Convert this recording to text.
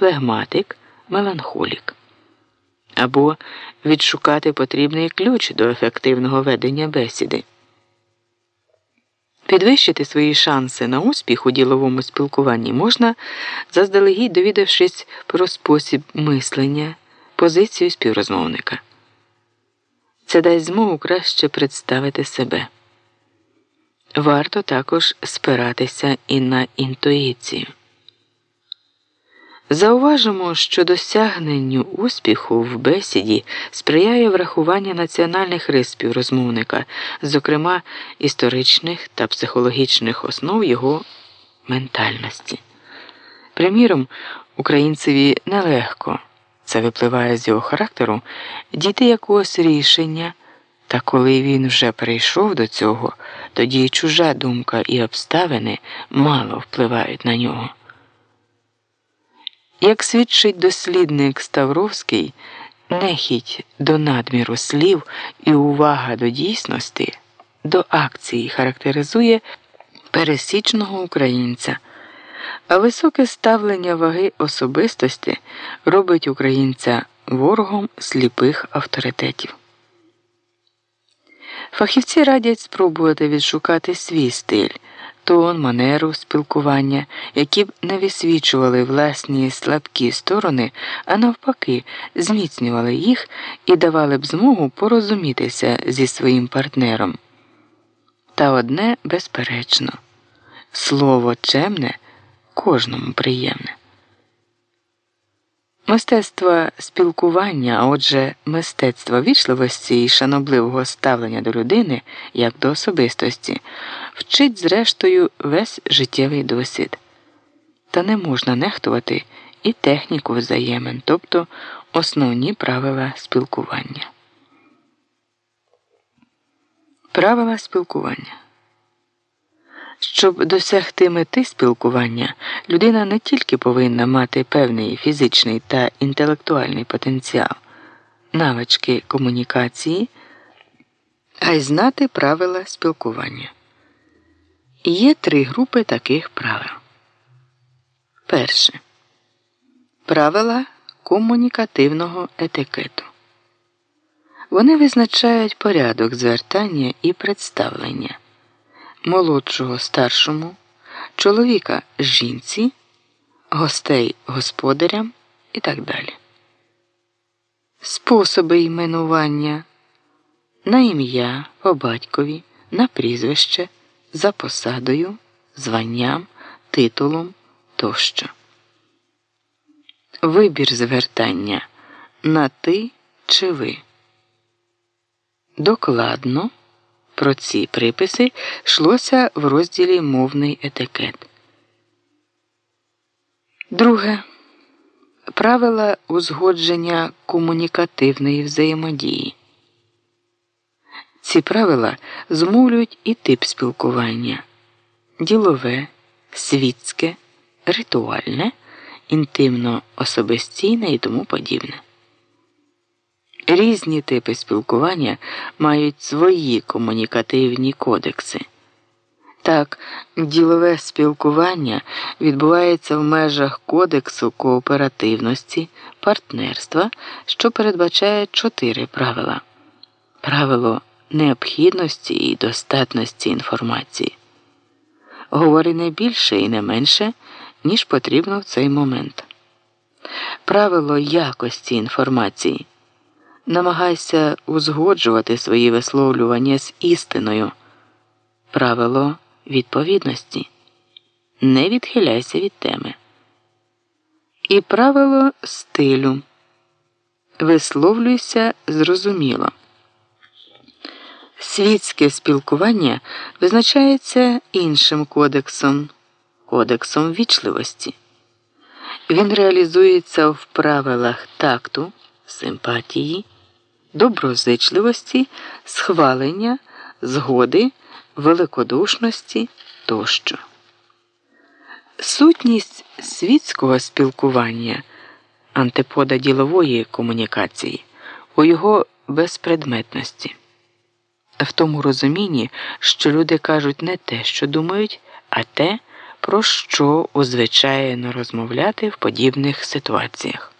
флегматик, меланхолік. Або відшукати потрібний ключ до ефективного ведення бесіди. Підвищити свої шанси на успіх у діловому спілкуванні можна, заздалегідь довідавшись про спосіб мислення, позицію співрозмовника. Це дасть змогу краще представити себе. Варто також спиратися і на інтуїцію. Зауважимо, що досягненню успіху в бесіді сприяє врахування національних рис співрозмовника, зокрема історичних та психологічних основ його ментальності. Приміром, українцеві нелегко, це випливає з його характеру, дійти якогось рішення, та коли він вже прийшов до цього, тоді чужа думка і обставини мало впливають на нього. Як свідчить дослідник Ставровський, нехідь до надміру слів і увага до дійсності, до акції характеризує пересічного українця, а високе ставлення ваги особистості робить українця ворогом сліпих авторитетів. Фахівці радять спробувати відшукати свій стиль тон, манеру спілкування, які б не висвічували власні слабкі сторони, а навпаки, зміцнювали їх і давали б змогу порозумітися зі своїм партнером. Та одне безперечно слово чемне кожному приємне. Мистецтво спілкування, а отже, мистецтво вічливості і шанобливого ставлення до людини як до особистості, вчить, зрештою, весь життєвий досвід. Та не можна нехтувати і техніку взаємин, тобто основні правила спілкування. Правила спілкування щоб досягти мети спілкування, людина не тільки повинна мати певний фізичний та інтелектуальний потенціал, навички комунікації, а й знати правила спілкування. Є три групи таких правил. Перше. Правила комунікативного етикету. Вони визначають порядок звертання і представлення молодшого старшому, чоловіка жінці, гостей господарям і так далі. Способи іменування на ім'я по батькові, на прізвище, за посадою, званням, титулом тощо. Вибір звертання на ти чи ви. Докладно. Про ці приписи йшлося в розділі Мовний етикет. Друге. Правила узгодження комунікативної взаємодії. Ці правила змовлюють і тип спілкування ділове, світське, ритуальне, інтимно особистійне і тому подібне. Різні типи спілкування мають свої комунікативні кодекси. Так, ділове спілкування відбувається в межах Кодексу кооперативності, партнерства, що передбачає чотири правила: правило необхідності і достатності інформації. Говори не більше і не менше, ніж потрібно в цей момент. Правило якості інформації намагайся узгоджувати свої висловлювання з істиною. Правило відповідності. Не відхиляйся від теми. І правило стилю. Висловлюйся зрозуміло. Світське спілкування визначається іншим кодексом кодексом вічливості. Він реалізується в правилах такту, симпатії доброзичливості, схвалення, згоди, великодушності тощо. Сутність світського спілкування, антипода ділової комунікації у його безпредметності, в тому розумінні, що люди кажуть не те, що думають, а те, про що узвичайно розмовляти в подібних ситуаціях.